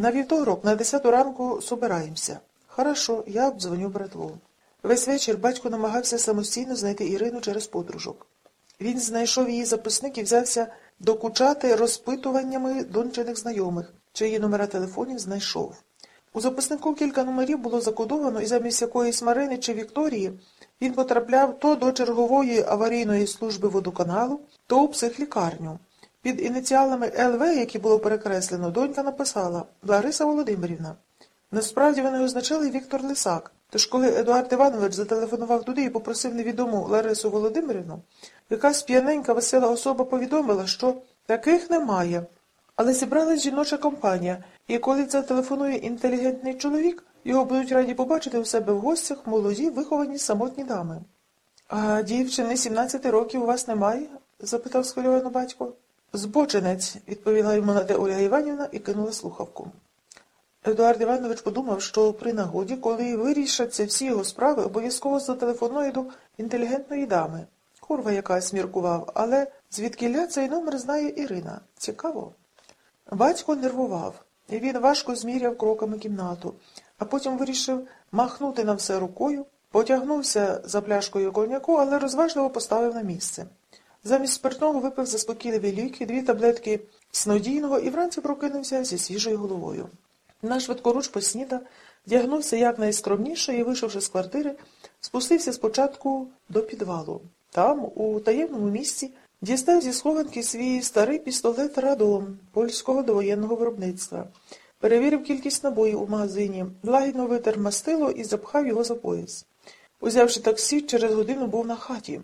На вівторок на 10 ранку собираємося. Хорошо, я обдзвоню братву. Весь вечір батько намагався самостійно знайти Ірину через подружок. Він знайшов її записник і взявся докучати розпитуваннями дончених знайомих, чиї номера телефонів знайшов. У записнику кілька номерів було закодовано, і замість якоїсь Марини чи Вікторії він потрапляв то до чергової аварійної служби водоканалу, то у психлікарню. Під ініціалами ЛВ, які було перекреслено, донька написала Лариса Володимирівна. Насправді вони означали Віктор Лисак. Тож коли Едуард Іванович зателефонував туди і попросив невідому Ларису Володимирівну, якась п'яненька весела особа повідомила, що таких немає. Але зібралась жіноча компанія, і коли це телефонує інтелігентний чоловік, його будуть раді побачити у себе в гостях молоді, виховані самотні дами. А дівчини 17 років у вас немає? запитав схвильовано батько. Збочинець, відповіла йому на те Оля Іванівна і кинула слухавку. Едуард Іванович подумав, що при нагоді, коли вирішаться всі його справи, обов'язково зателефонує до інтелігентної дами. Курва якась міркував, але звідкіля цей номер знає Ірина. Цікаво. Батько нервував, і він важко зміряв кроками кімнату, а потім вирішив махнути на все рукою, потягнувся за пляшкою коньяку, але розважливо поставив на місце. Замість спиртного випив заспокійливі ліки, дві таблетки снодійного і вранці прокинувся зі свіжою головою. Наш швидкоруч поснідав, вдягнувся якнайскромніше і, вийшовши з квартири, спустився спочатку до підвалу. Там, у таємному місці, дістав зі схованки свій старий пістолет Радом польського довоєнного виробництва, перевірив кількість набоїв у магазині, лагідно витер мастило і запхав його за пояс. Узявши таксі, через годину був на хаті.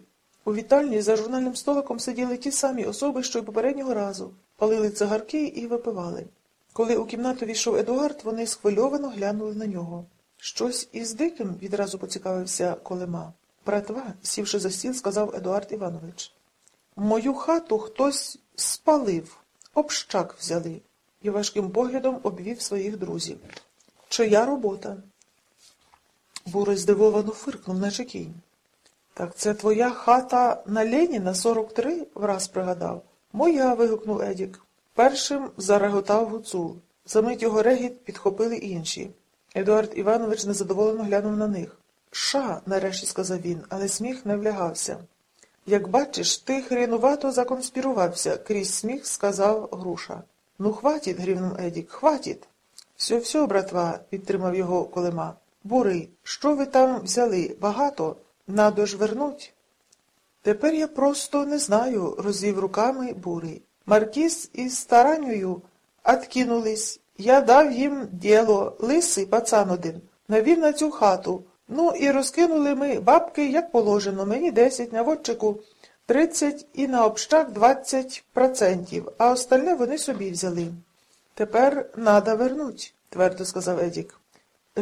У вітальні за журнальним столиком сиділи ті самі особи, що й попереднього разу, палили цигарки і випивали. Коли у кімнату війшов Едуард, вони схвильовано глянули на нього. Щось із диким відразу поцікавився Колема. Братва, сівши за стіл, сказав Едуард Іванович. Мою хату хтось спалив, общак взяли, і важким поглядом обвів своїх друзів. Чия робота? Бурий здивовано фиркнув, наче кінь. Так це твоя хата на Леніна 43? враз пригадав. Моя. вигукнув Едік. Першим зареготав гуцул. Замить його регіт підхопили інші. Едуард Іванович незадоволено глянув на них. Ша, нарешті сказав він, але сміх не влягався. Як бачиш, ти хренувато законспірувався, крізь сміх сказав груша. Ну, хватить, грівнув Едік, хватить. Все, все, братва, підтримав його колема. Бурий, що ви там взяли? Багато? Надо ж вернуть. Тепер я просто не знаю, розвів руками бурий. Маркіз із старанню откинулись. Я дав їм діло, лисий пацан один, навів на цю хату. Ну і розкинули ми бабки, як положено, мені десять, наводчику тридцять і на общак двадцять процентів, а остальне вони собі взяли. Тепер надо вернуть, твердо сказав Едік.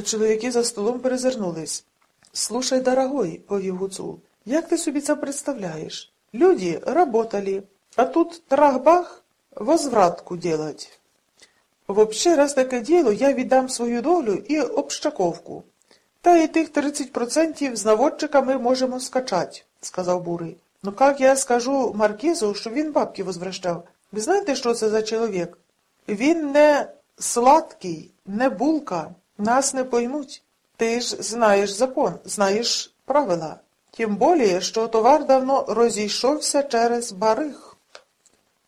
Чоловіки за столом перезирнулись. Слушай, дорогой, повів гуцул, як ти собі це представляєш? Люди работали, а тут трах-бах возвратку делать. Вообще, раз таке діло, я віддам свою долю і общаковку. Та і тих 30% з наводчика ми можемо скачать, сказав Бурий. Ну как я скажу Маркізу, що він бабки возвращав? Ви знаєте, що це за чоловік? Він не сладкий, не булка, нас не поймуть. Ти ж знаєш закон, знаєш правила. Тим более, що товар давно розійшовся через барих.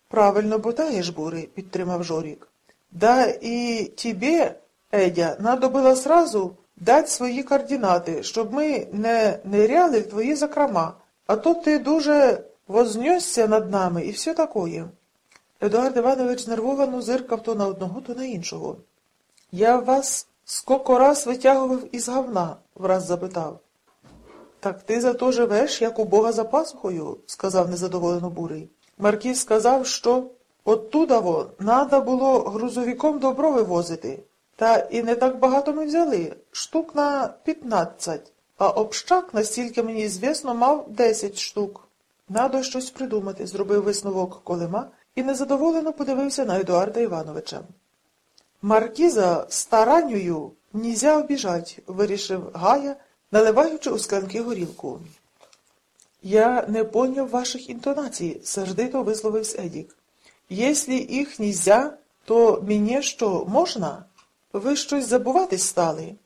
Правильно ботаєш, Бурий, підтримав Жорік. Да і тебе, Едя, надо було сразу дать свої координати, щоб ми не ниряли в твої закрома, а то ти дуже вознесся над нами і все такое. Едуард Іванович нервовано зиркав то на одного, то на іншого. Я вас сколько раз витягував із говна? враз запитав. Так ти зато живеш, як у Бога за пасухою, сказав незадоволено бурий. Маркіз сказав, що оттудаво надо було грузовиком добро вивозити. Та і не так багато ми взяли, штук на п'ятнадцять, а общак, настільки мені звісно, мав десять штук. Надо щось придумати, зробив висновок колема і незадоволено подивився на Едуарда Івановича. Маркіза старанню нізя обіжать, вирішив Гая, наливаючи у склянки горілку. Я не поняв ваших інтонацій, сердито висловився Едік. Если їх нізя, то мені що можна? Ви щось забуватись стали.